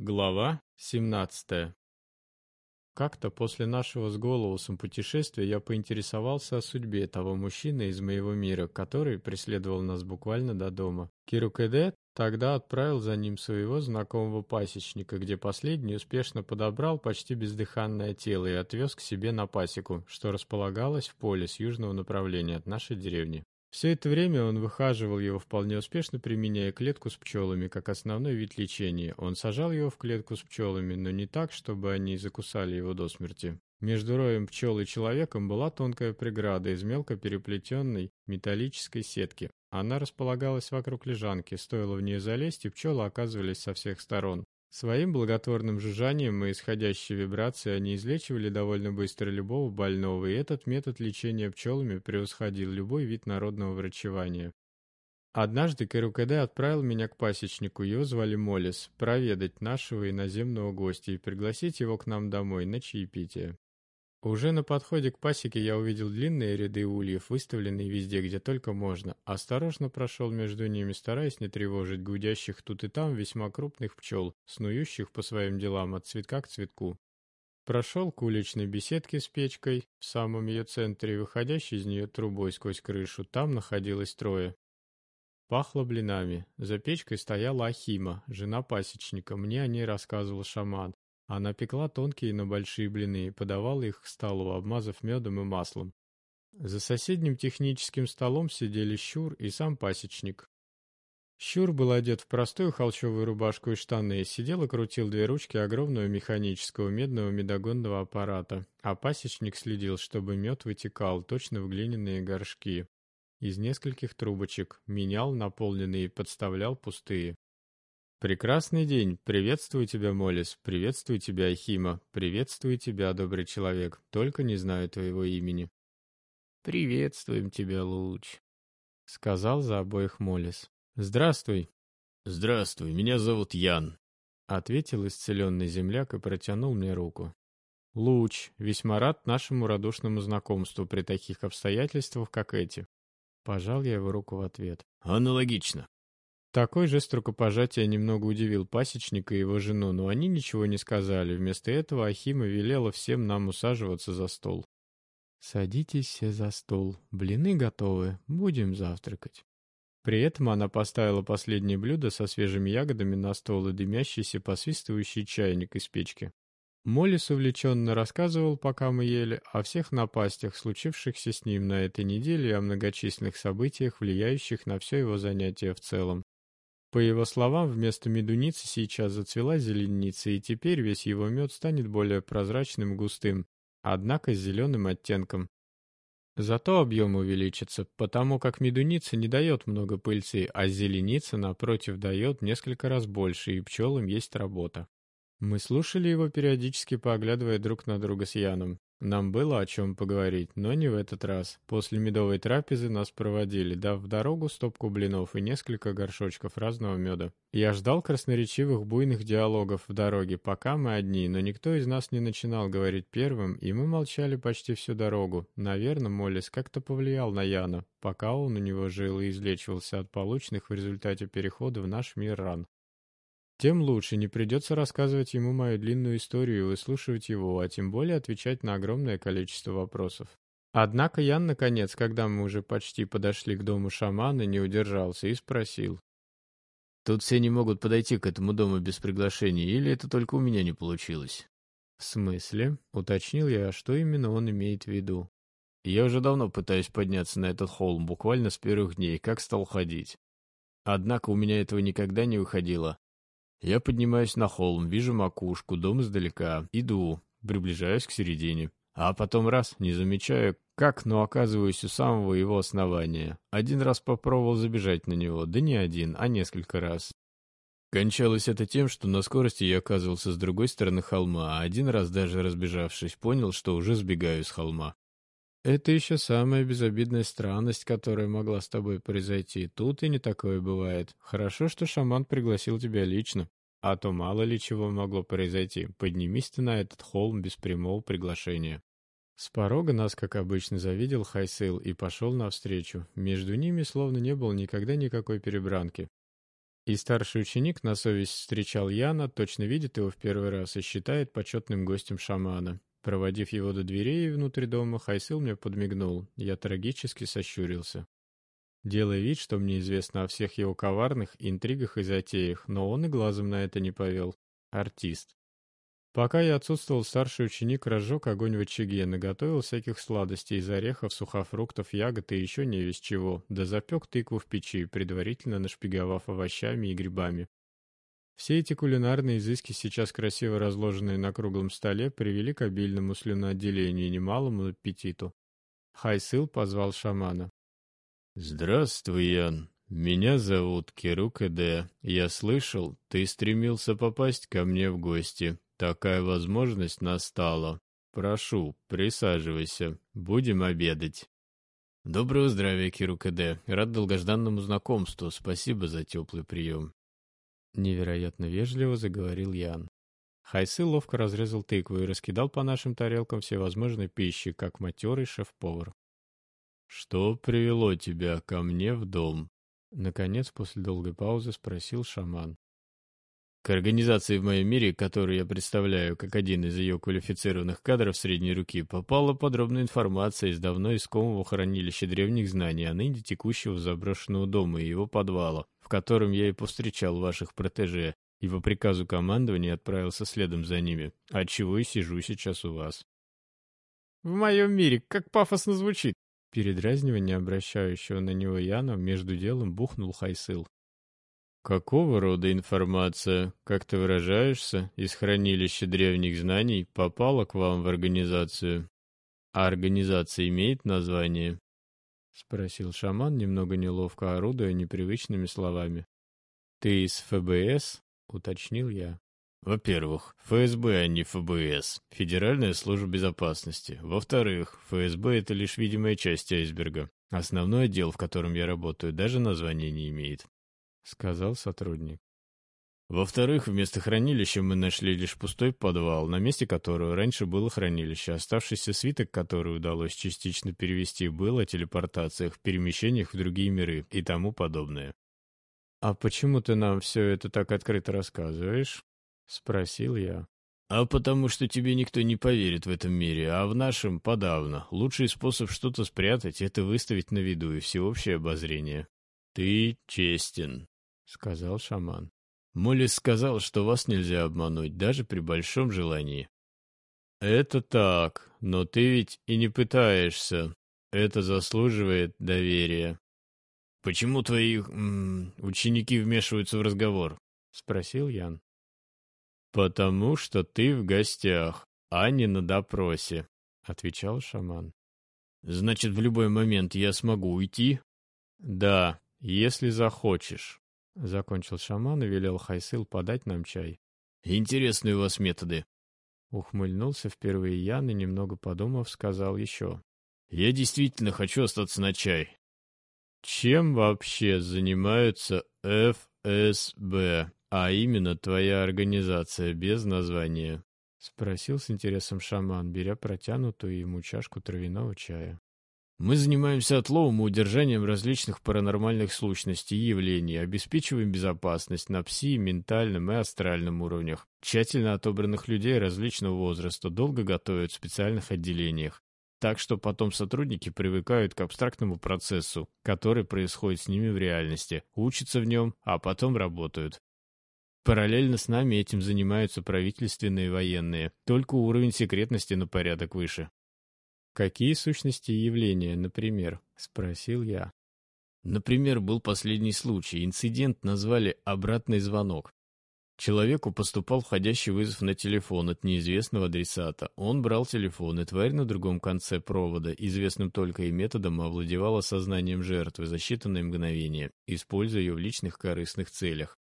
Глава 17 Как-то после нашего с Голоусом путешествия я поинтересовался о судьбе того мужчины из моего мира, который преследовал нас буквально до дома. Кирукеде тогда отправил за ним своего знакомого пасечника, где последний успешно подобрал почти бездыханное тело и отвез к себе на пасеку, что располагалось в поле с южного направления от нашей деревни. Все это время он выхаживал его вполне успешно, применяя клетку с пчелами как основной вид лечения. Он сажал его в клетку с пчелами, но не так, чтобы они закусали его до смерти. Между роем пчел и человеком была тонкая преграда из мелко переплетенной металлической сетки. Она располагалась вокруг лежанки, стоило в нее залезть, и пчелы оказывались со всех сторон. Своим благотворным жужжанием и исходящей вибрацией они излечивали довольно быстро любого больного, и этот метод лечения пчелами превосходил любой вид народного врачевания. Однажды Керукеде отправил меня к пасечнику, его звали Молис, проведать нашего иноземного гостя и пригласить его к нам домой на чаепитие. Уже на подходе к пасеке я увидел длинные ряды ульев, выставленные везде, где только можно. Осторожно прошел между ними, стараясь не тревожить гудящих тут и там весьма крупных пчел, снующих по своим делам от цветка к цветку. Прошел к уличной беседке с печкой, в самом ее центре, выходящей из нее трубой сквозь крышу. Там находилось трое. Пахло блинами. За печкой стояла Ахима, жена пасечника. Мне о ней рассказывал шаман. Она пекла тонкие, но большие блины и подавала их к столу, обмазав медом и маслом. За соседним техническим столом сидели Щур и сам пасечник. Щур был одет в простую холщовую рубашку и штаны, сидел и крутил две ручки огромного механического медного медогонного аппарата, а пасечник следил, чтобы мед вытекал точно в глиняные горшки. Из нескольких трубочек менял наполненные и подставлял пустые. Прекрасный день. Приветствую тебя, Молис. Приветствую тебя, Ахима. Приветствую тебя, добрый человек. Только не знаю твоего имени. Приветствуем тебя, Луч, сказал за обоих Молис. Здравствуй. Здравствуй, меня зовут Ян, ответил исцеленный земляк и протянул мне руку. Луч, весьма рад нашему радушному знакомству при таких обстоятельствах, как эти. Пожал я его руку в ответ. Аналогично. Такой жест рукопожатия немного удивил пасечника и его жену, но они ничего не сказали. Вместо этого Ахима велела всем нам усаживаться за стол. «Садитесь все за стол. Блины готовы. Будем завтракать». При этом она поставила последнее блюдо со свежими ягодами на стол и дымящийся посвистывающий чайник из печки. Моллис увлеченно рассказывал, пока мы ели, о всех напастях, случившихся с ним на этой неделе и о многочисленных событиях, влияющих на все его занятие в целом. По его словам, вместо медуницы сейчас зацвела зеленица, и теперь весь его мед станет более прозрачным густым, однако с зеленым оттенком. Зато объем увеличится, потому как медуница не дает много пыльцы, а зеленица, напротив, дает несколько раз больше, и пчелам есть работа. Мы слушали его, периодически поглядывая друг на друга с Яном. Нам было о чем поговорить, но не в этот раз. После медовой трапезы нас проводили, дав в дорогу стопку блинов и несколько горшочков разного меда. Я ждал красноречивых буйных диалогов в дороге, пока мы одни, но никто из нас не начинал говорить первым, и мы молчали почти всю дорогу. Наверное, Моллис как-то повлиял на Яна, пока он у него жил и излечивался от полученных в результате перехода в наш мир ран. Тем лучше, не придется рассказывать ему мою длинную историю и выслушивать его, а тем более отвечать на огромное количество вопросов. Однако Ян, наконец, когда мы уже почти подошли к дому шамана, не удержался и спросил. «Тут все не могут подойти к этому дому без приглашения, или это только у меня не получилось?» «В смысле?» — уточнил я, что именно он имеет в виду. «Я уже давно пытаюсь подняться на этот холм, буквально с первых дней, как стал ходить. Однако у меня этого никогда не выходило. Я поднимаюсь на холм, вижу макушку, дом издалека, иду, приближаюсь к середине. А потом раз, не замечаю, как, но оказываюсь у самого его основания. Один раз попробовал забежать на него, да не один, а несколько раз. Кончалось это тем, что на скорости я оказывался с другой стороны холма, а один раз даже разбежавшись, понял, что уже сбегаю с холма. Это еще самая безобидная странность, которая могла с тобой произойти. Тут и не такое бывает. Хорошо, что шаман пригласил тебя лично. А то мало ли чего могло произойти. Поднимись ты на этот холм без прямого приглашения. С порога нас, как обычно, завидел Хайсейл и пошел навстречу. Между ними словно не было никогда никакой перебранки. И старший ученик на совесть встречал Яна, точно видит его в первый раз и считает почетным гостем шамана. Проводив его до дверей внутрь дома, Хайсыл мне подмигнул. Я трагически сощурился. Делая вид, что мне известно о всех его коварных интригах и затеях, но он и глазом на это не повел. Артист. Пока я отсутствовал, старший ученик разжег огонь в очаге, наготовил всяких сладостей из орехов, сухофруктов, ягод и еще не весь чего, да запек тыкву в печи, предварительно нашпиговав овощами и грибами. Все эти кулинарные изыски, сейчас красиво разложенные на круглом столе, привели к обильному слюноотделению и немалому аппетиту. Хайсыл позвал шамана. «Здравствуй, Ян. Меня зовут Керук Эде. Я слышал, ты стремился попасть ко мне в гости. Такая возможность настала. Прошу, присаживайся. Будем обедать. Доброго здравия, Кирукаде. Рад долгожданному знакомству. Спасибо за теплый прием. Невероятно вежливо заговорил Ян. Хайсы ловко разрезал тыкву и раскидал по нашим тарелкам всевозможной пищи, как матерый шеф-повар. «Что привело тебя ко мне в дом?» Наконец, после долгой паузы, спросил шаман. К организации в моем мире, которую я представляю как один из ее квалифицированных кадров средней руки, попала подробная информация из давно искомого хранилища древних знаний, а ныне текущего заброшенного дома и его подвала, в котором я и повстречал ваших протеже, и по приказу командования отправился следом за ними, отчего и сижу сейчас у вас. «В моем мире, как пафосно звучит!» Передразнивание обращающего на него Яна между делом бухнул Хайсыл. Какого рода информация, как ты выражаешься, из хранилища древних знаний попала к вам в организацию? А организация имеет название? Спросил шаман, немного неловко орудуя непривычными словами. Ты из ФБС? Уточнил я. Во-первых, ФСБ, а не ФБС. Федеральная служба безопасности. Во-вторых, ФСБ — это лишь видимая часть айсберга. Основной отдел, в котором я работаю, даже названия не имеет сказал сотрудник. Во-вторых, вместо хранилища мы нашли лишь пустой подвал, на месте которого раньше было хранилище. Оставшийся свиток, который удалось частично перевести, был о телепортациях, перемещениях в другие миры и тому подобное. «А почему ты нам все это так открыто рассказываешь?» — спросил я. «А потому что тебе никто не поверит в этом мире, а в нашем подавно. Лучший способ что-то спрятать — это выставить на виду и всеобщее обозрение. Ты честен, — сказал шаман. Молис сказал, что вас нельзя обмануть, даже при большом желании. Это так, но ты ведь и не пытаешься. Это заслуживает доверия. Почему твои ученики вмешиваются в разговор? — спросил Ян. «Потому что ты в гостях, а не на допросе», — отвечал шаман. «Значит, в любой момент я смогу уйти?» «Да, если захочешь». — закончил шаман и велел Хайсыл подать нам чай. «Интересные у вас методы». Ухмыльнулся впервые Ян и, немного подумав, сказал еще. «Я действительно хочу остаться на чай». «Чем вообще занимаются ФСБ, а именно твоя организация без названия?» — спросил с интересом шаман, беря протянутую ему чашку травяного чая. Мы занимаемся отловом и удержанием различных паранормальных сущностей и явлений, обеспечиваем безопасность на пси, ментальном и астральном уровнях. Тщательно отобранных людей различного возраста долго готовят в специальных отделениях. Так что потом сотрудники привыкают к абстрактному процессу, который происходит с ними в реальности, учатся в нем, а потом работают. Параллельно с нами этим занимаются правительственные военные, только уровень секретности на порядок выше. «Какие сущности и явления, например?» — спросил я. Например, был последний случай. Инцидент назвали «обратный звонок». Человеку поступал входящий вызов на телефон от неизвестного адресата. Он брал телефон, и тварь на другом конце провода, известным только и методом, овладевала сознанием жертвы за считанные мгновения, используя ее в личных корыстных целях.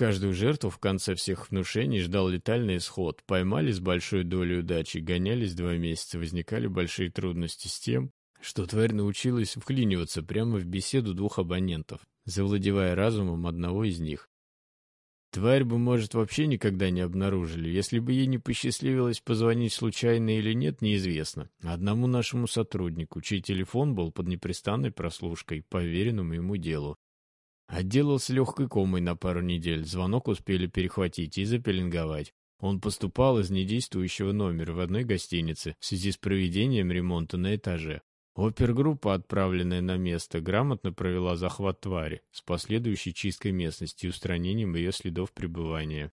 Каждую жертву в конце всех внушений ждал летальный исход. Поймали с большой долей удачи, гонялись два месяца, возникали большие трудности с тем, что тварь научилась вклиниваться прямо в беседу двух абонентов, завладевая разумом одного из них. Тварь бы, может, вообще никогда не обнаружили, если бы ей не посчастливилось позвонить случайно или нет, неизвестно. Одному нашему сотруднику, чей телефон был под непрестанной прослушкой, поверенному ему делу. Отделался легкой комой на пару недель, звонок успели перехватить и запеленговать. Он поступал из недействующего номера в одной гостинице в связи с проведением ремонта на этаже. Опергруппа, отправленная на место, грамотно провела захват твари с последующей чисткой местности и устранением ее следов пребывания.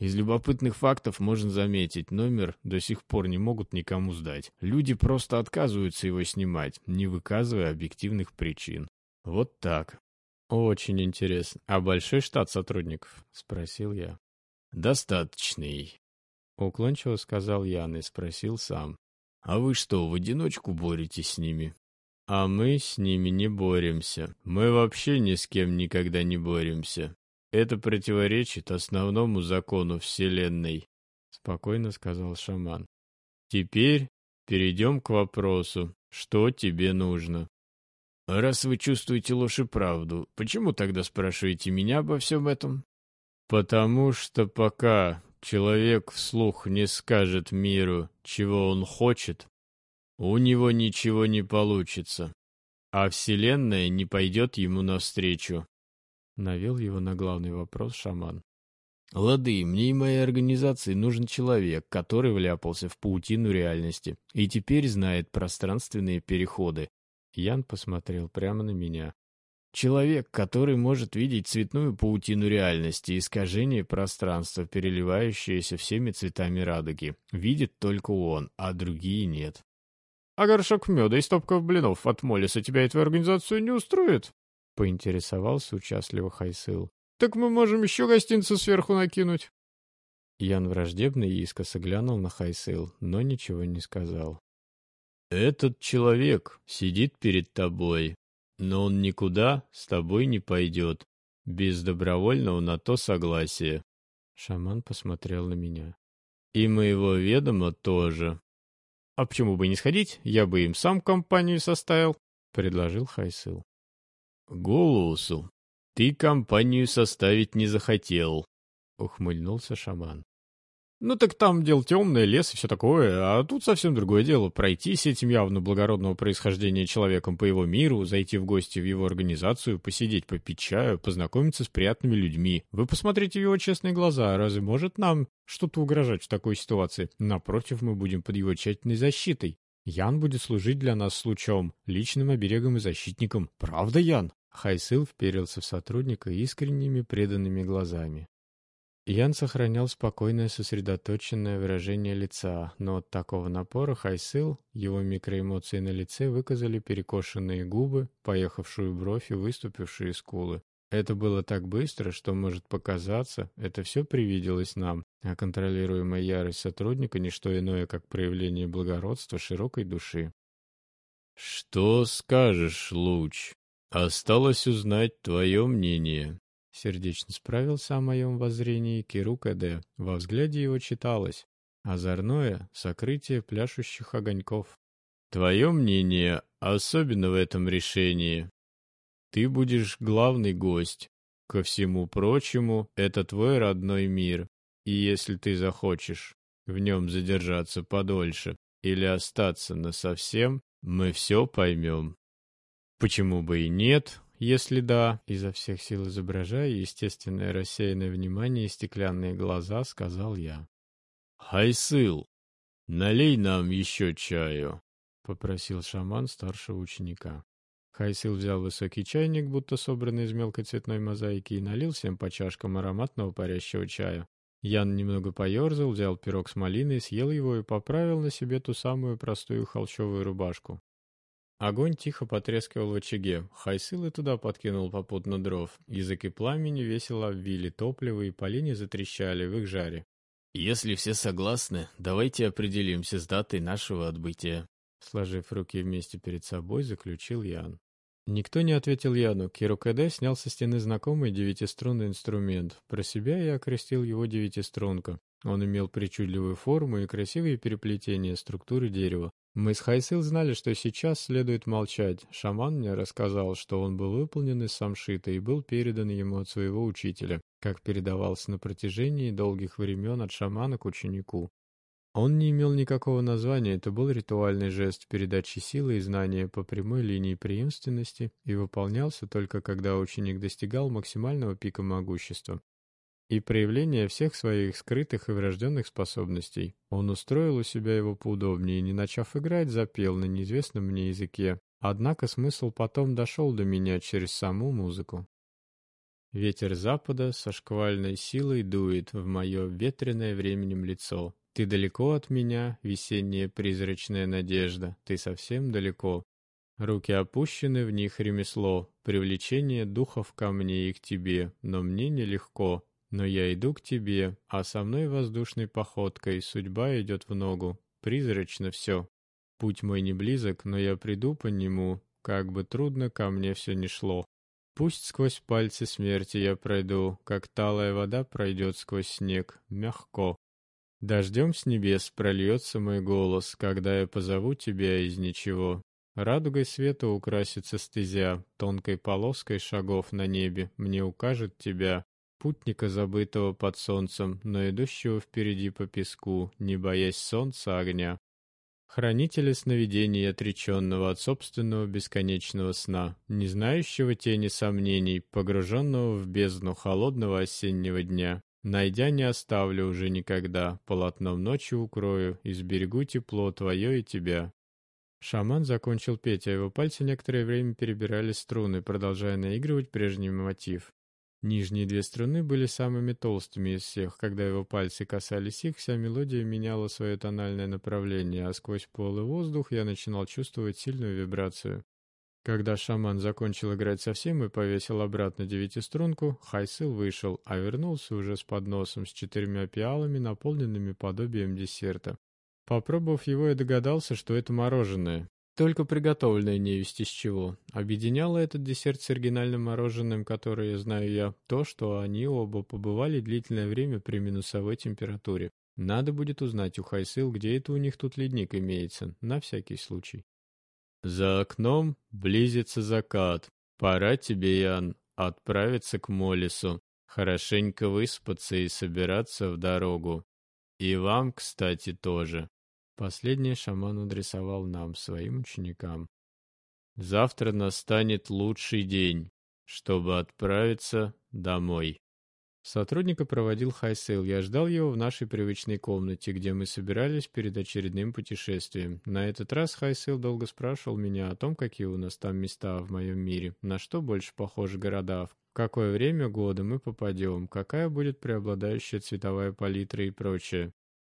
Из любопытных фактов можно заметить, номер до сих пор не могут никому сдать. Люди просто отказываются его снимать, не выказывая объективных причин. Вот так. Очень интересно. А большой штат сотрудников? Спросил я. Достаточный. Уклончиво сказал Ян и спросил сам. А вы что, в одиночку боретесь с ними? А мы с ними не боремся. Мы вообще ни с кем никогда не боремся. Это противоречит основному закону Вселенной, спокойно сказал шаман. Теперь перейдем к вопросу, что тебе нужно. Раз вы чувствуете ложь и правду, почему тогда спрашиваете меня обо всем этом? Потому что пока человек вслух не скажет миру, чего он хочет, у него ничего не получится, а Вселенная не пойдет ему навстречу. Навел его на главный вопрос шаман. Лады, мне и моей организации нужен человек, который вляпался в паутину реальности и теперь знает пространственные переходы. Ян посмотрел прямо на меня. Человек, который может видеть цветную паутину реальности, искажение пространства, переливающееся всеми цветами радуги. Видит только он, а другие нет. — А горшок меда и стопка блинов от Молиса тебя и твою организацию не устроит? — поинтересовался участливо Хайсыл. — Так мы можем еще гостинцу сверху накинуть. Ян враждебно и искоса глянул на Хайсыл, но ничего не сказал. «Этот человек сидит перед тобой, но он никуда с тобой не пойдет, без добровольного на то согласия». Шаман посмотрел на меня. «И моего ведома тоже». «А почему бы не сходить? Я бы им сам компанию составил», — предложил Хайсыл. «Голоусу, ты компанию составить не захотел», — ухмыльнулся шаман. Ну так там дело темное, лес и все такое, а тут совсем другое дело. Пройтись этим явно благородного происхождения человеком по его миру, зайти в гости в его организацию, посидеть, попить чаю, познакомиться с приятными людьми. Вы посмотрите в его честные глаза, разве может нам что-то угрожать в такой ситуации? Напротив, мы будем под его тщательной защитой. Ян будет служить для нас случаем, личным оберегом и защитником. Правда, Ян? Хайсыл вперился в сотрудника искренними преданными глазами. Ян сохранял спокойное сосредоточенное выражение лица, но от такого напора Хайсыл, его микроэмоции на лице выказали перекошенные губы, поехавшую бровь и выступившие скулы. Это было так быстро, что, может показаться, это все привиделось нам, а контролируемая ярость сотрудника — не что иное, как проявление благородства широкой души. «Что скажешь, Луч? Осталось узнать твое мнение». Сердечно справился о моем воззрении Киру КД. Во взгляде его читалось озорное сокрытие пляшущих огоньков. «Твое мнение, особенно в этом решении. Ты будешь главный гость. Ко всему прочему, это твой родной мир, и если ты захочешь в нем задержаться подольше или остаться насовсем, мы все поймем. Почему бы и нет, если да, изо всех сил изображая естественное рассеянное внимание и стеклянные глаза, сказал я. «Хайсыл, налей нам еще чаю», — попросил шаман старшего ученика. Хайсил взял высокий чайник, будто собранный из мелкой цветной мозаики, и налил всем по чашкам ароматного парящего чая. Ян немного поерзал, взял пирог с малиной, съел его и поправил на себе ту самую простую холщовую рубашку. Огонь тихо потрескивал в очаге. Хайсыл и туда подкинул попутно дров. Языки пламени весело обвили топливо, и полени затрещали в их жаре. «Если все согласны, давайте определимся с датой нашего отбытия», сложив руки вместе перед собой, заключил Ян. Никто не ответил Яну. Кирукаде снял со стены знакомый девятиструнный инструмент. Про себя я окрестил его девятиструнка. Он имел причудливую форму и красивые переплетения структуры дерева. Мы с Хайсил знали, что сейчас следует молчать. Шаман мне рассказал, что он был выполнен из самшита и был передан ему от своего учителя, как передавался на протяжении долгих времен от шамана к ученику. Он не имел никакого названия, это был ритуальный жест передачи силы и знания по прямой линии преемственности и выполнялся только когда ученик достигал максимального пика могущества и проявления всех своих скрытых и врожденных способностей. Он устроил у себя его поудобнее не начав играть, запел на неизвестном мне языке. Однако смысл потом дошел до меня через саму музыку. Ветер запада со шквальной силой дует в мое ветреное временем лицо. Ты далеко от меня, весенняя призрачная надежда, ты совсем далеко. Руки опущены в них ремесло, привлечение духов ко мне и к тебе, но мне нелегко. Но я иду к тебе, а со мной воздушной походкой судьба идет в ногу. Призрачно все. Путь мой не близок, но я приду по нему, как бы трудно ко мне все не шло. Пусть сквозь пальцы смерти я пройду, как талая вода пройдет сквозь снег, мягко. Дождем с небес прольется мой голос, когда я позову тебя из ничего. Радугой света украсится стезя, тонкой полоской шагов на небе мне укажет тебя, путника забытого под солнцем, но идущего впереди по песку, не боясь солнца огня. Хранителя сновидений отреченного от собственного бесконечного сна, не знающего тени сомнений, погруженного в бездну холодного осеннего дня. Найдя не оставлю уже никогда, полотном ночи укрою, и сберегу тепло твое и тебя. Шаман закончил петь, а его пальцы некоторое время перебирали струны, продолжая наигрывать прежний мотив. Нижние две струны были самыми толстыми из всех. Когда его пальцы касались их, вся мелодия меняла свое тональное направление, а сквозь пол и воздух я начинал чувствовать сильную вибрацию. Когда шаман закончил играть совсем и повесил обратно девятиструнку, Хайсыл вышел, а вернулся уже с подносом с четырьмя пиалами, наполненными подобием десерта. Попробовав его, я догадался, что это мороженое, только приготовленное невесть из чего. Объединяло этот десерт с оригинальным мороженым, которое знаю я, то, что они оба побывали длительное время при минусовой температуре. Надо будет узнать у Хайсыл, где это у них тут ледник имеется, на всякий случай. За окном близится закат. Пора тебе, Ян, отправиться к Молису, хорошенько выспаться и собираться в дорогу. И вам, кстати, тоже. Последнее шаман адресовал нам, своим ученикам. Завтра настанет лучший день, чтобы отправиться домой. Сотрудника проводил Хайсейл. Я ждал его в нашей привычной комнате, где мы собирались перед очередным путешествием. На этот раз Хайсейл долго спрашивал меня о том, какие у нас там места в моем мире, на что больше похожи города, в какое время года мы попадем, какая будет преобладающая цветовая палитра и прочее.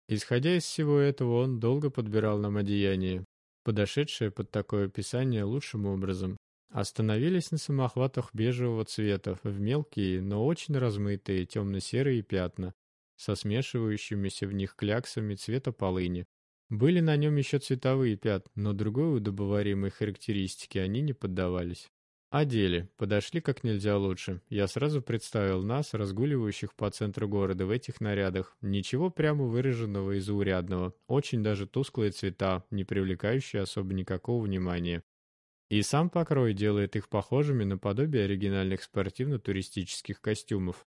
Исходя из всего этого, он долго подбирал нам одеяние, подошедшее под такое описание лучшим образом. Остановились на самохватах бежевого цвета, в мелкие, но очень размытые темно-серые пятна, со смешивающимися в них кляксами цвета полыни. Были на нем еще цветовые пятна, но другой удобоваримой характеристики они не поддавались. Одели, подошли как нельзя лучше. Я сразу представил нас, разгуливающих по центру города в этих нарядах. Ничего прямо выраженного и заурядного. Очень даже тусклые цвета, не привлекающие особо никакого внимания. И сам покрой делает их похожими на подобие оригинальных спортивно-туристических костюмов.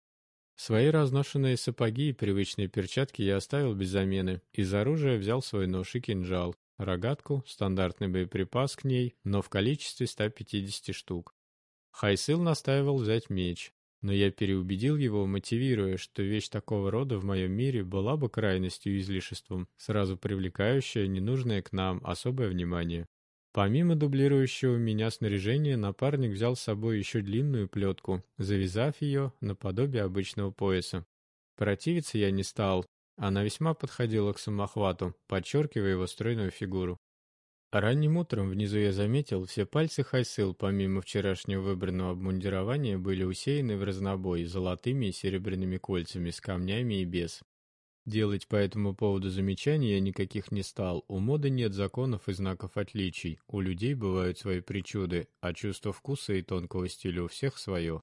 Свои разношенные сапоги и привычные перчатки я оставил без замены. Из оружия взял свой нож и кинжал, рогатку, стандартный боеприпас к ней, но в количестве 150 штук. Хайсыл настаивал взять меч, но я переубедил его, мотивируя, что вещь такого рода в моем мире была бы крайностью и излишеством, сразу привлекающая ненужное к нам особое внимание. Помимо дублирующего меня снаряжения, напарник взял с собой еще длинную плетку, завязав ее наподобие обычного пояса. Противиться я не стал, она весьма подходила к самохвату, подчеркивая его стройную фигуру. Ранним утром внизу я заметил, все пальцы Хайсыл, помимо вчерашнего выбранного обмундирования, были усеяны в разнобой золотыми и серебряными кольцами с камнями и без. Делать по этому поводу замечаний я никаких не стал. У моды нет законов и знаков отличий. У людей бывают свои причуды, а чувство вкуса и тонкого стиля у всех свое.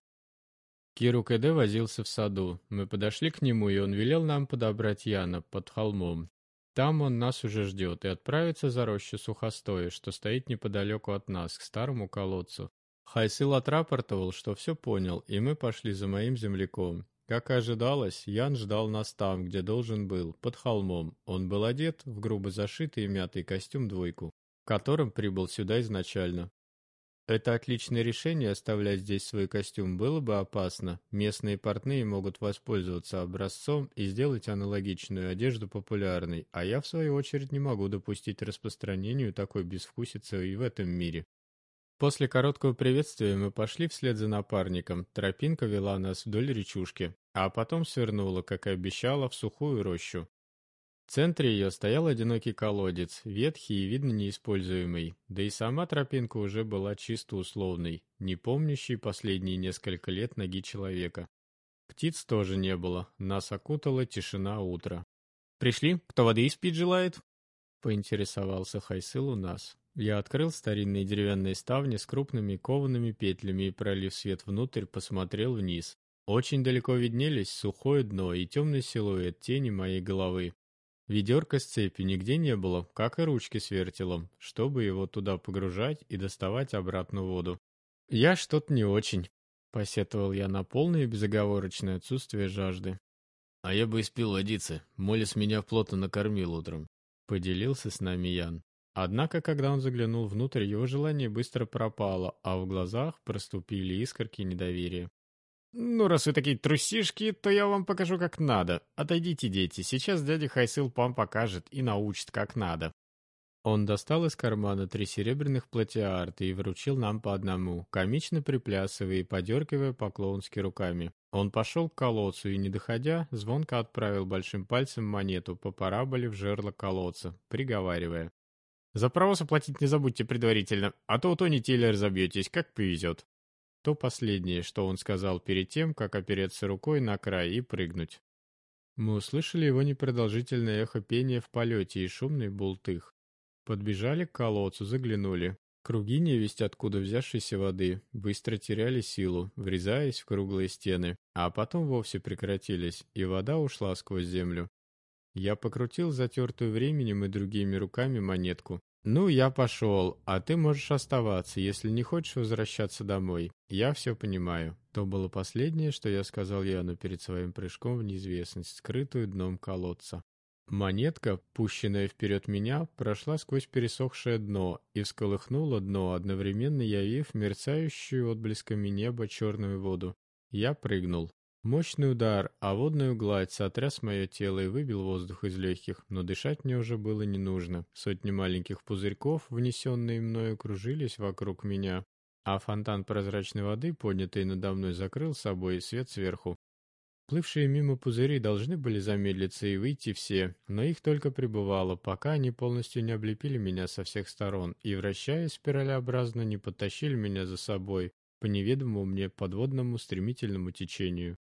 Киру КД возился в саду. Мы подошли к нему, и он велел нам подобрать Яна под холмом. Там он нас уже ждет и отправится за рощу сухостоя, что стоит неподалеку от нас, к старому колодцу. Хайсыл отрапортовал, что все понял, и мы пошли за моим земляком. Как и ожидалось, Ян ждал нас там, где должен был, под холмом. Он был одет в грубо зашитый и мятый костюм двойку, в котором прибыл сюда изначально. Это отличное решение оставлять здесь свой костюм было бы опасно. Местные портные могут воспользоваться образцом и сделать аналогичную одежду популярной, а я в свою очередь не могу допустить распространению такой безвкусицы и в этом мире. После короткого приветствия мы пошли вслед за напарником. Тропинка вела нас вдоль речушки, а потом свернула, как и обещала, в сухую рощу. В центре ее стоял одинокий колодец, ветхий и, видно, неиспользуемый, да и сама тропинка уже была чисто условной, не помнящей последние несколько лет ноги человека. Птиц тоже не было, нас окутала тишина утра. «Пришли? Кто воды испить желает?» — поинтересовался Хайсыл у нас. Я открыл старинные деревянные ставни с крупными коваными петлями и, пролив свет внутрь, посмотрел вниз. Очень далеко виднелись сухое дно и темный силуэт тени моей головы. Ведерка с цепи нигде не было, как и ручки с вертелом, чтобы его туда погружать и доставать обратно воду. «Я что-то не очень», — посетовал я на полное и безоговорочное отсутствие жажды. «А я бы испил водицы. Молис меня плотно накормил утром», — поделился с нами Ян. Однако, когда он заглянул внутрь, его желание быстро пропало, а в глазах проступили искорки недоверия. «Ну, раз вы такие трусишки, то я вам покажу, как надо. Отойдите, дети, сейчас дядя Хайсыл вам покажет и научит, как надо». Он достал из кармана три серебряных платиарта и вручил нам по одному, комично приплясывая и подергивая по-клоунски руками. Он пошел к колодцу и, не доходя, звонко отправил большим пальцем монету по параболе в жерло колодца, приговаривая. «За провоз оплатить не забудьте предварительно, а то утонете или разобьетесь, как повезет» то последнее, что он сказал перед тем, как опереться рукой на край и прыгнуть. Мы услышали его непродолжительное эхо пения в полете и шумный бултых. Подбежали к колодцу, заглянули. Круги невесть откуда взявшейся воды быстро теряли силу, врезаясь в круглые стены, а потом вовсе прекратились, и вода ушла сквозь землю. Я покрутил затертую временем и другими руками монетку, «Ну, я пошел, а ты можешь оставаться, если не хочешь возвращаться домой. Я все понимаю». То было последнее, что я сказал Яну перед своим прыжком в неизвестность, скрытую дном колодца. Монетка, пущенная вперед меня, прошла сквозь пересохшее дно и всколыхнула дно, одновременно явив мерцающую отблесками неба черную воду. Я прыгнул. Мощный удар, а водную гладь сотряс мое тело и выбил воздух из легких, но дышать мне уже было не нужно. Сотни маленьких пузырьков, внесенные мною, кружились вокруг меня, а фонтан прозрачной воды, поднятый надо мной, закрыл собой свет сверху. Плывшие мимо пузыри должны были замедлиться и выйти все, но их только пребывало, пока они полностью не облепили меня со всех сторон и, вращаясь спиралеобразно, не подтащили меня за собой по неведомому мне подводному стремительному течению.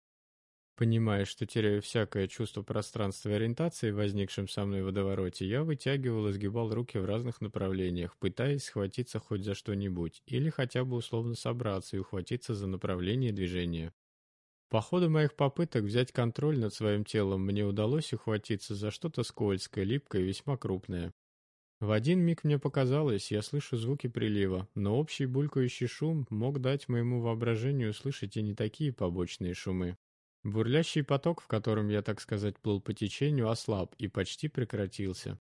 Понимая, что теряю всякое чувство пространства и ориентации в возникшем со мной водовороте, я вытягивал и сгибал руки в разных направлениях, пытаясь схватиться хоть за что-нибудь, или хотя бы условно собраться и ухватиться за направление движения. По ходу моих попыток взять контроль над своим телом мне удалось ухватиться за что-то скользкое, липкое и весьма крупное. В один миг мне показалось, я слышу звуки прилива, но общий булькающий шум мог дать моему воображению услышать и не такие побочные шумы. Бурлящий поток, в котором я, так сказать, плыл по течению, ослаб и почти прекратился.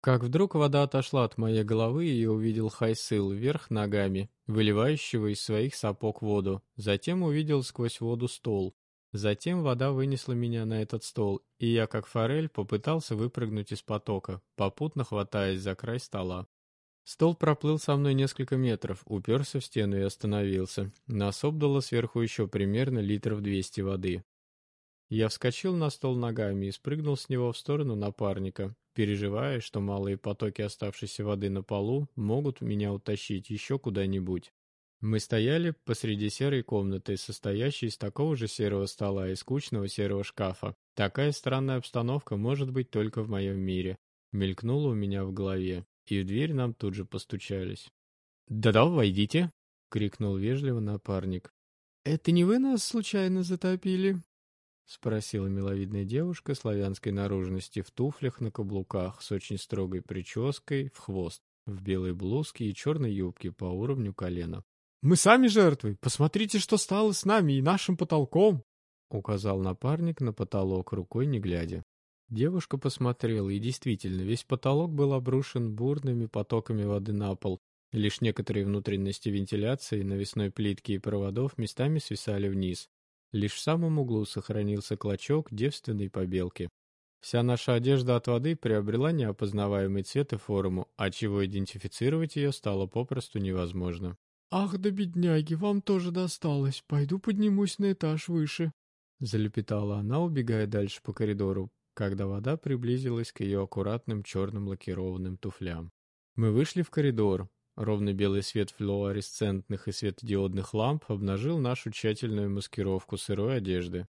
Как вдруг вода отошла от моей головы, и я увидел Хайсыл вверх ногами, выливающего из своих сапог воду. Затем увидел сквозь воду стол. Затем вода вынесла меня на этот стол, и я, как форель, попытался выпрыгнуть из потока, попутно хватаясь за край стола. Стол проплыл со мной несколько метров, уперся в стену и остановился. Нас обдало сверху еще примерно литров двести воды. Я вскочил на стол ногами и спрыгнул с него в сторону напарника, переживая, что малые потоки оставшейся воды на полу могут меня утащить еще куда-нибудь. Мы стояли посреди серой комнаты, состоящей из такого же серого стола и скучного серого шкафа. Такая странная обстановка может быть только в моем мире. Мелькнуло у меня в голове, и в дверь нам тут же постучались. «Да-да, войдите!» — крикнул вежливо напарник. «Это не вы нас случайно затопили?» — спросила миловидная девушка славянской наружности в туфлях на каблуках с очень строгой прической в хвост, в белой блузке и черной юбке по уровню колена. «Мы сами жертвы! Посмотрите, что стало с нами и нашим потолком!» — указал напарник на потолок, рукой не глядя. Девушка посмотрела, и действительно, весь потолок был обрушен бурными потоками воды на пол. Лишь некоторые внутренности вентиляции, навесной плитки и проводов местами свисали вниз. Лишь в самом углу сохранился клочок девственной побелки. Вся наша одежда от воды приобрела неопознаваемый цвет и форму, отчего идентифицировать ее стало попросту невозможно. «Ах да бедняги, вам тоже досталось. Пойду поднимусь на этаж выше», — залепетала она, убегая дальше по коридору, когда вода приблизилась к ее аккуратным черным лакированным туфлям. Мы вышли в коридор. Ровный белый свет флуоресцентных и светодиодных ламп обнажил нашу тщательную маскировку сырой одежды.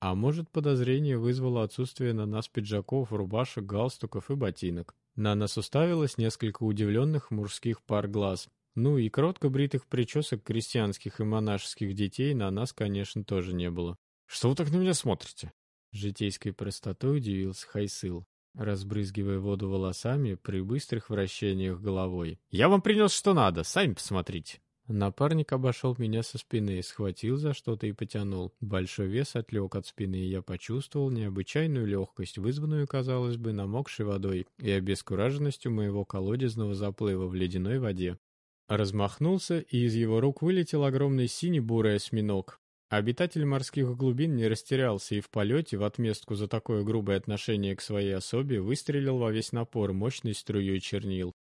А может, подозрение вызвало отсутствие на нас пиджаков, рубашек, галстуков и ботинок. На нас уставилось несколько удивленных мужских пар глаз. Ну и кротко бритых причесок крестьянских и монашеских детей на нас, конечно, тоже не было. «Что вы так на меня смотрите?» Житейской простотой удивился Хайсыл, разбрызгивая воду волосами при быстрых вращениях головой. «Я вам принес что надо, сами посмотрите». Напарник обошел меня со спины, схватил за что-то и потянул. Большой вес отлег от спины, и я почувствовал необычайную легкость, вызванную, казалось бы, намокшей водой и обескураженностью моего колодезного заплыва в ледяной воде. Размахнулся, и из его рук вылетел огромный синий-бурый осьминог. Обитатель морских глубин не растерялся и в полете, в отместку за такое грубое отношение к своей особе, выстрелил во весь напор мощной струей чернил.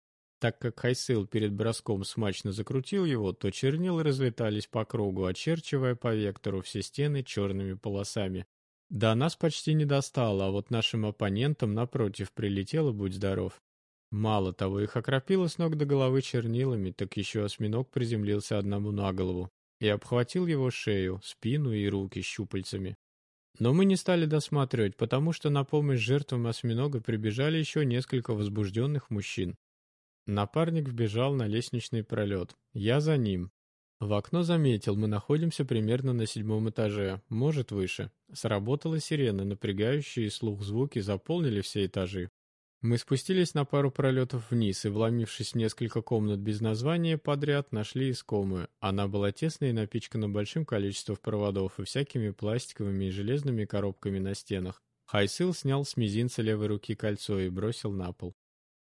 Так как Хайсыл перед броском смачно закрутил его, то чернила разлетались по кругу, очерчивая по вектору все стены черными полосами. До нас почти не достало, а вот нашим оппонентам, напротив, прилетело «Будь здоров». Мало того, их окропило с ног до головы чернилами, так еще осьминог приземлился одному на голову и обхватил его шею, спину и руки щупальцами. Но мы не стали досматривать, потому что на помощь жертвам осьминога прибежали еще несколько возбужденных мужчин. Напарник вбежал на лестничный пролет. Я за ним. В окно заметил, мы находимся примерно на седьмом этаже, может выше. Сработала сирена, напрягающие слух звуки заполнили все этажи. Мы спустились на пару пролетов вниз и, вломившись в несколько комнат без названия подряд, нашли искомую. Она была тесной и напичкана большим количеством проводов и всякими пластиковыми и железными коробками на стенах. Хайсил снял с мизинца левой руки кольцо и бросил на пол.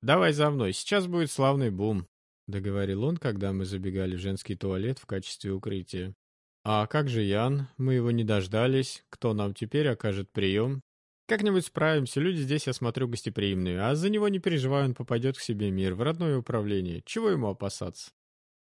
«Давай за мной, сейчас будет славный бум», — договорил он, когда мы забегали в женский туалет в качестве укрытия. «А как же Ян? Мы его не дождались. Кто нам теперь окажет прием?» Как-нибудь справимся, люди здесь, я смотрю, гостеприимные, а за него не переживаю, он попадет к себе мир, в родное управление. Чего ему опасаться?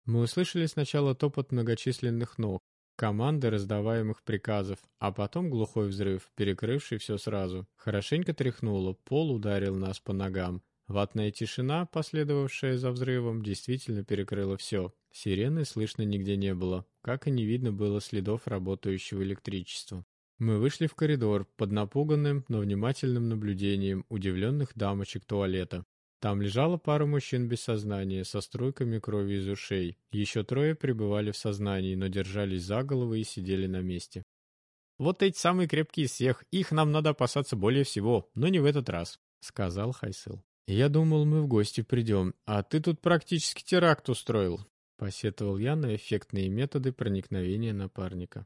Мы услышали сначала топот многочисленных ног, команды раздаваемых приказов, а потом глухой взрыв, перекрывший все сразу. Хорошенько тряхнуло, пол ударил нас по ногам. Ватная тишина, последовавшая за взрывом, действительно перекрыла все. Сирены слышно нигде не было, как и не видно было следов работающего электричества. Мы вышли в коридор под напуганным, но внимательным наблюдением удивленных дамочек туалета. Там лежала пара мужчин без сознания, со струйками крови из ушей. Еще трое пребывали в сознании, но держались за головы и сидели на месте. «Вот эти самые крепкие из всех, их нам надо опасаться более всего, но не в этот раз», — сказал Хайсел. «Я думал, мы в гости придем, а ты тут практически теракт устроил», — посетовал я на эффектные методы проникновения напарника.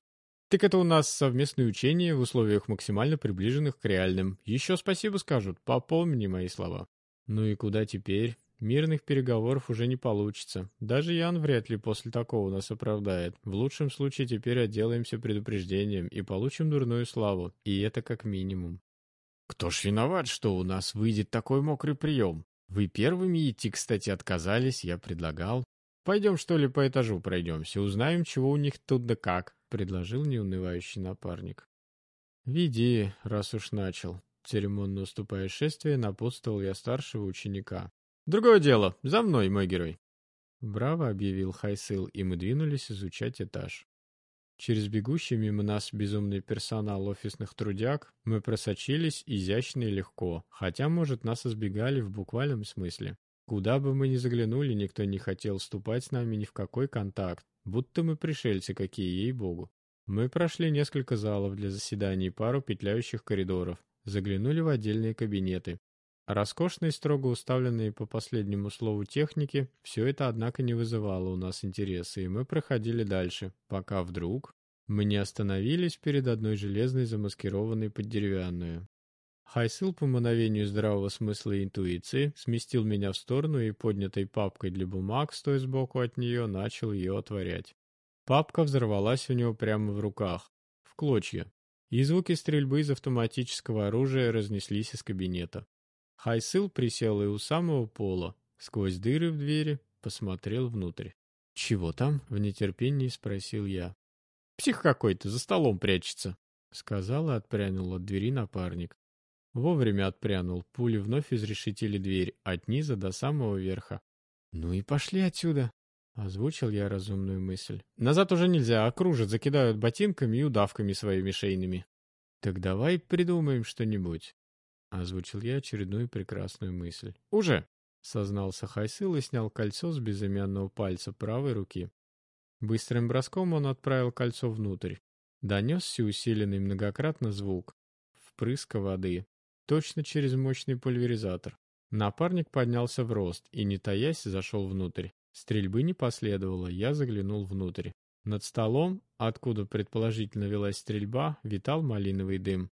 Так это у нас совместные учения в условиях максимально приближенных к реальным. Еще спасибо скажут, попомни мои слова. Ну и куда теперь? Мирных переговоров уже не получится. Даже Ян вряд ли после такого нас оправдает. В лучшем случае теперь отделаемся предупреждением и получим дурную славу. И это как минимум. Кто ж виноват, что у нас выйдет такой мокрый прием? Вы первыми идти, кстати, отказались, я предлагал. Пойдем, что ли, по этажу пройдемся, узнаем, чего у них тут да как предложил неунывающий напарник. «Веди, раз уж начал». Церемонно уступая шествие, напутствовал я старшего ученика. «Другое дело. За мной, мой герой!» Браво объявил Хайсыл, и мы двинулись изучать этаж. Через бегущий мимо нас безумный персонал офисных трудяг мы просочились изящно и легко, хотя, может, нас избегали в буквальном смысле. Куда бы мы ни заглянули, никто не хотел вступать с нами ни в какой контакт, Будто мы пришельцы какие, ей-богу. Мы прошли несколько залов для заседаний и пару петляющих коридоров, заглянули в отдельные кабинеты. Роскошные, строго уставленные по последнему слову техники, все это, однако, не вызывало у нас интереса, и мы проходили дальше, пока вдруг... Мы не остановились перед одной железной, замаскированной под деревянную. Хайсыл по мановению здравого смысла и интуиции сместил меня в сторону и поднятой папкой для бумаг, стоя сбоку от нее, начал ее отворять. Папка взорвалась у него прямо в руках, в клочья, и звуки стрельбы из автоматического оружия разнеслись из кабинета. Хайсыл присел и у самого пола, сквозь дыры в двери, посмотрел внутрь. «Чего там?» — в нетерпении спросил я. «Псих какой-то, за столом прячется», — сказал и отпрянул от двери напарник. Вовремя отпрянул, пули вновь изрешетили дверь, от низа до самого верха. «Ну и пошли отсюда!» — озвучил я разумную мысль. «Назад уже нельзя, окружат, закидают ботинками и удавками своими шейными». «Так давай придумаем что-нибудь», — озвучил я очередную прекрасную мысль. «Уже!» — сознался Хайсыл и снял кольцо с безымянного пальца правой руки. Быстрым броском он отправил кольцо внутрь. Донесся усиленный многократно звук. Впрыска воды. Точно через мощный пульверизатор. Напарник поднялся в рост и, не таясь, зашел внутрь. Стрельбы не последовало, я заглянул внутрь. Над столом, откуда предположительно велась стрельба, витал малиновый дым.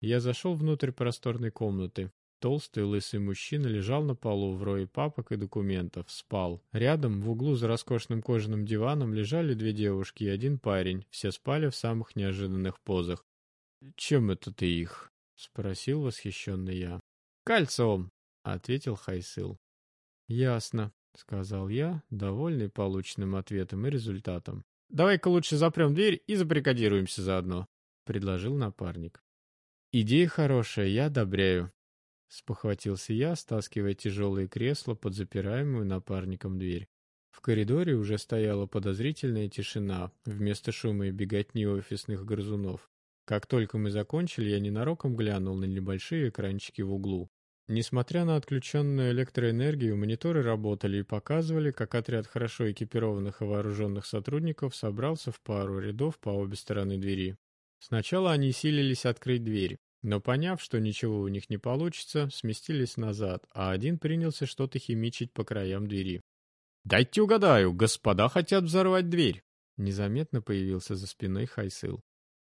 Я зашел внутрь просторной комнаты. Толстый лысый мужчина лежал на полу в рое папок и документов, спал. Рядом, в углу за роскошным кожаным диваном, лежали две девушки и один парень. Все спали в самых неожиданных позах. «Чем это ты их?» — спросил восхищенный я. «Кольцом!» — ответил Хайсыл. «Ясно», — сказал я, довольный полученным ответом и результатом. «Давай-ка лучше запрем дверь и забаррикадируемся заодно», — предложил напарник. «Идея хорошая, я одобряю», — спохватился я, стаскивая тяжелые кресла под запираемую напарником дверь. В коридоре уже стояла подозрительная тишина, вместо шума и беготни офисных грызунов. Как только мы закончили, я ненароком глянул на небольшие экранчики в углу. Несмотря на отключенную электроэнергию, мониторы работали и показывали, как отряд хорошо экипированных и вооруженных сотрудников собрался в пару рядов по обе стороны двери. Сначала они силились открыть дверь, но поняв, что ничего у них не получится, сместились назад, а один принялся что-то химичить по краям двери. «Дайте угадаю, господа хотят взорвать дверь!» Незаметно появился за спиной Хайсыл.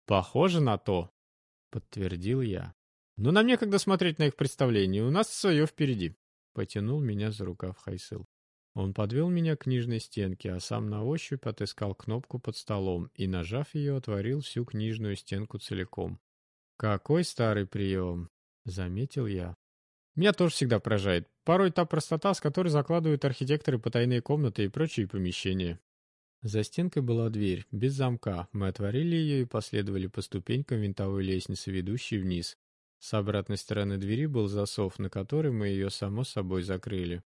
«Похоже на то», — подтвердил я. «Но нам некогда смотреть на их представление, у нас свое впереди», — потянул меня за рукав Хайсыл. Он подвел меня к книжной стенке, а сам на ощупь отыскал кнопку под столом и, нажав ее, отворил всю книжную стенку целиком. «Какой старый прием!» — заметил я. Меня тоже всегда поражает. Порой та простота, с которой закладывают архитекторы потайные комнаты и прочие помещения. За стенкой была дверь, без замка. Мы отворили ее и последовали по ступенькам винтовой лестницы, ведущей вниз. С обратной стороны двери был засов, на который мы ее само собой закрыли.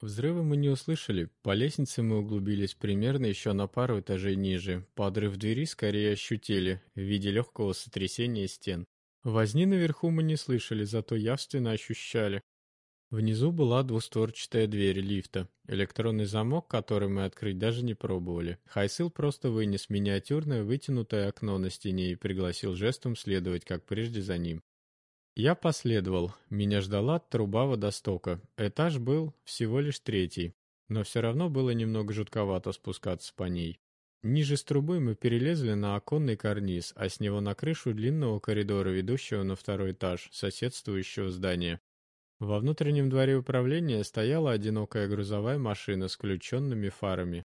Взрыва мы не услышали. По лестнице мы углубились примерно еще на пару этажей ниже. Подрыв двери скорее ощутили, в виде легкого сотрясения стен. Возни наверху мы не слышали, зато явственно ощущали. Внизу была двустворчатая дверь лифта, электронный замок, который мы открыть даже не пробовали. Хайсил просто вынес миниатюрное вытянутое окно на стене и пригласил жестом следовать, как прежде, за ним. Я последовал. Меня ждала труба водостока. Этаж был всего лишь третий, но все равно было немного жутковато спускаться по ней. Ниже с трубы мы перелезли на оконный карниз, а с него на крышу длинного коридора, ведущего на второй этаж соседствующего здания. Во внутреннем дворе управления стояла одинокая грузовая машина с включенными фарами.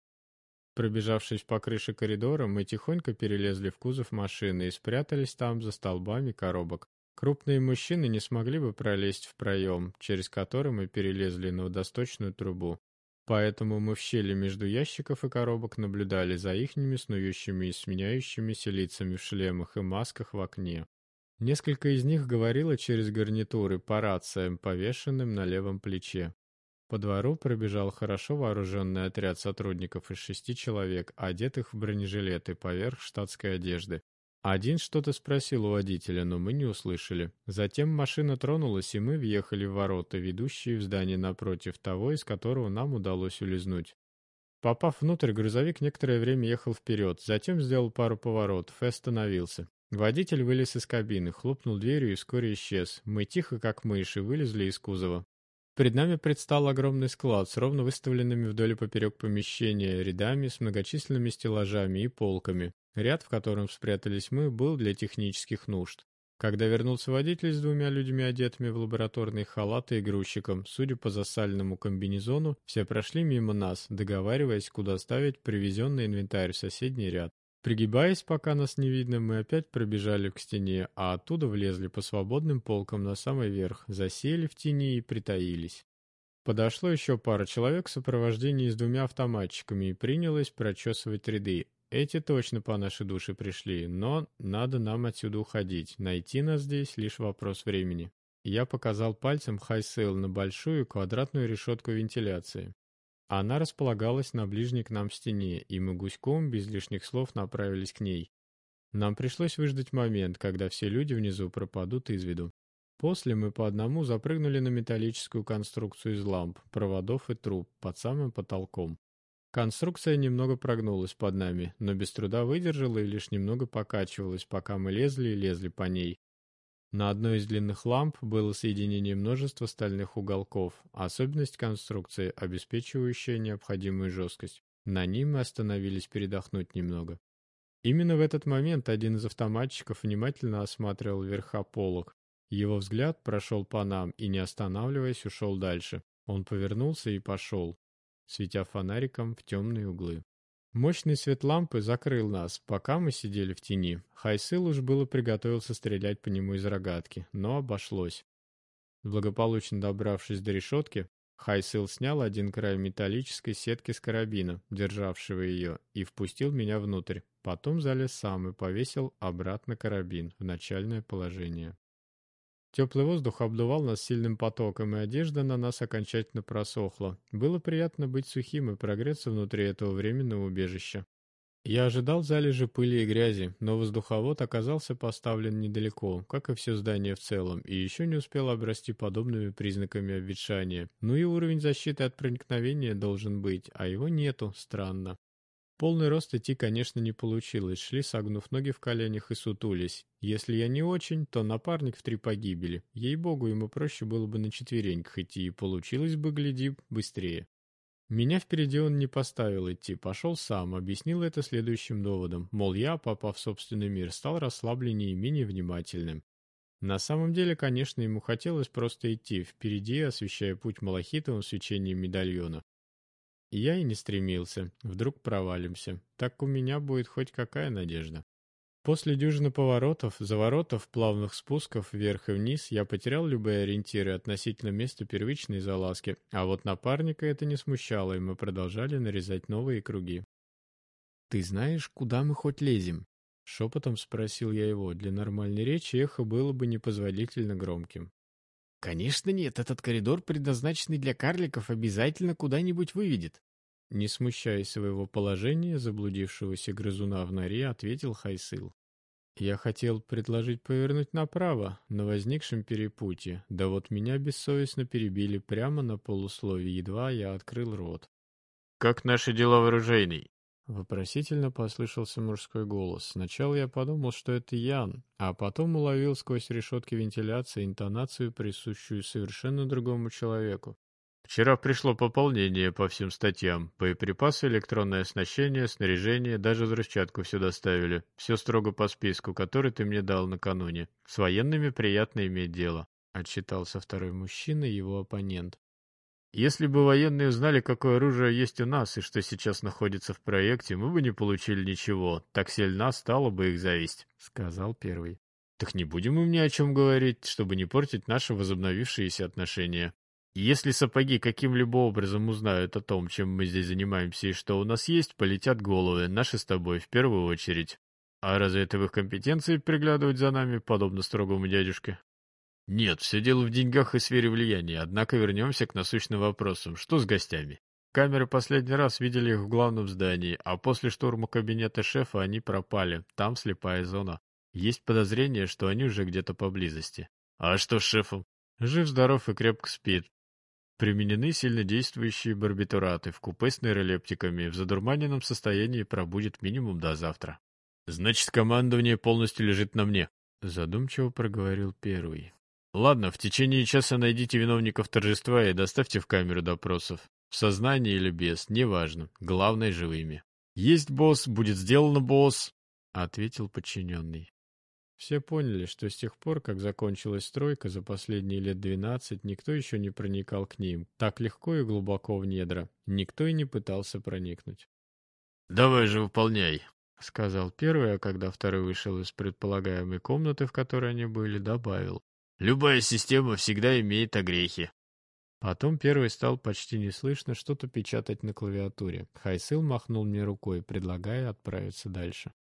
Пробежавшись по крыше коридора, мы тихонько перелезли в кузов машины и спрятались там за столбами коробок. Крупные мужчины не смогли бы пролезть в проем, через который мы перелезли на водосточную трубу. Поэтому мы в щели между ящиков и коробок наблюдали за ихними снующими и сменяющимися лицами в шлемах и масках в окне. Несколько из них говорило через гарнитуры по рациям, повешенным на левом плече. По двору пробежал хорошо вооруженный отряд сотрудников из шести человек, одетых в бронежилеты поверх штатской одежды. Один что-то спросил у водителя, но мы не услышали. Затем машина тронулась, и мы въехали в ворота, ведущие в здание напротив того, из которого нам удалось улизнуть. Попав внутрь, грузовик некоторое время ехал вперед, затем сделал пару поворотов и остановился. Водитель вылез из кабины, хлопнул дверью и вскоре исчез. Мы тихо, как мыши, вылезли из кузова. Перед нами предстал огромный склад с ровно выставленными вдоль и поперек помещения рядами с многочисленными стеллажами и полками. Ряд, в котором спрятались мы, был для технических нужд. Когда вернулся водитель с двумя людьми, одетыми в лабораторные халаты и грузчиком, судя по засаленному комбинезону, все прошли мимо нас, договариваясь, куда ставить привезенный инвентарь в соседний ряд. Пригибаясь, пока нас не видно, мы опять пробежали к стене, а оттуда влезли по свободным полкам на самый верх, засели в тени и притаились. Подошло еще пара человек в сопровождении с двумя автоматчиками и принялось прочесывать ряды. Эти точно по нашей душе пришли, но надо нам отсюда уходить. Найти нас здесь лишь вопрос времени. Я показал пальцем Хайсейл на большую квадратную решетку вентиляции. Она располагалась на ближней к нам стене, и мы гуськом, без лишних слов, направились к ней. Нам пришлось выждать момент, когда все люди внизу пропадут из виду. После мы по одному запрыгнули на металлическую конструкцию из ламп, проводов и труб под самым потолком. Конструкция немного прогнулась под нами, но без труда выдержала и лишь немного покачивалась, пока мы лезли и лезли по ней. На одной из длинных ламп было соединение множества стальных уголков, особенность конструкции, обеспечивающая необходимую жесткость. На ней мы остановились передохнуть немного. Именно в этот момент один из автоматчиков внимательно осматривал верха полок. Его взгляд прошел по нам и, не останавливаясь, ушел дальше. Он повернулся и пошел, светя фонариком в темные углы. Мощный свет лампы закрыл нас, пока мы сидели в тени. Хайсыл уж было приготовился стрелять по нему из рогатки, но обошлось. Благополучно добравшись до решетки, Хайсыл снял один край металлической сетки с карабина, державшего ее, и впустил меня внутрь. Потом залез сам и повесил обратно карабин в начальное положение. Теплый воздух обдувал нас сильным потоком, и одежда на нас окончательно просохла. Было приятно быть сухим и прогреться внутри этого временного убежища. Я ожидал залежи пыли и грязи, но воздуховод оказался поставлен недалеко, как и все здание в целом, и еще не успел обрасти подобными признаками обветшания. Ну и уровень защиты от проникновения должен быть, а его нету, странно. Полный рост идти, конечно, не получилось, шли согнув ноги в коленях и сутулись. Если я не очень, то напарник в три погибели. Ей-богу, ему проще было бы на четвереньках идти, и получилось бы, гляди, быстрее. Меня впереди он не поставил идти, пошел сам, объяснил это следующим доводом, мол, я, попав в собственный мир, стал расслабленнее и менее внимательным. На самом деле, конечно, ему хотелось просто идти впереди, освещая путь малахитовым свечением медальона. Я и не стремился. Вдруг провалимся. Так у меня будет хоть какая надежда. После дюжины поворотов, заворотов, плавных спусков вверх и вниз я потерял любые ориентиры относительно места первичной залазки, а вот напарника это не смущало, и мы продолжали нарезать новые круги. «Ты знаешь, куда мы хоть лезем?» Шепотом спросил я его. Для нормальной речи эхо было бы непозволительно громким. «Конечно нет, этот коридор, предназначенный для карликов, обязательно куда-нибудь выведет». Не смущая своего положения, заблудившегося грызуна в норе, ответил Хайсыл. Я хотел предложить повернуть направо, на возникшем перепутье, да вот меня бессовестно перебили прямо на полусловие, едва я открыл рот. «Как наши дела в оружейной?» Вопросительно послышался мужской голос. Сначала я подумал, что это Ян, а потом уловил сквозь решетки вентиляции интонацию, присущую совершенно другому человеку. Вчера пришло пополнение по всем статьям. Боеприпасы, электронное оснащение, снаряжение, даже взрывчатку все доставили. Все строго по списку, который ты мне дал накануне. С военными приятно иметь дело. Отчитался второй мужчина, его оппонент. Если бы военные узнали, какое оружие есть у нас и что сейчас находится в проекте, мы бы не получили ничего. Так сильна стала бы их зависть», — сказал первый. «Так не будем им ни о чем говорить, чтобы не портить наши возобновившиеся отношения. Если сапоги каким-либо образом узнают о том, чем мы здесь занимаемся и что у нас есть, полетят головы, наши с тобой в первую очередь. А разве это в их компетенции приглядывать за нами, подобно строгому дядюшке?» Нет, все дело в деньгах и сфере влияния, однако вернемся к насущным вопросам. Что с гостями? Камеры последний раз видели их в главном здании, а после штурма кабинета шефа они пропали. Там слепая зона. Есть подозрение, что они уже где-то поблизости. А что с шефом? Жив-здоров и крепко спит. Применены сильнодействующие барбитураты в купе с нейролептиками. В задурманенном состоянии пробудет минимум до завтра. Значит, командование полностью лежит на мне. Задумчиво проговорил первый. Ладно, в течение часа найдите виновников торжества и доставьте в камеру допросов. В сознании или без, неважно. Главное, живыми. Есть босс, будет сделано босс. — ответил подчиненный. Все поняли, что с тех пор, как закончилась стройка, за последние лет двенадцать никто еще не проникал к ним так легко и глубоко в недра. Никто и не пытался проникнуть. «Давай же выполняй», — сказал первый, а когда второй вышел из предполагаемой комнаты, в которой они были, добавил. «Любая система всегда имеет огрехи». Потом первый стал почти неслышно что-то печатать на клавиатуре. Хайсыл махнул мне рукой, предлагая отправиться дальше.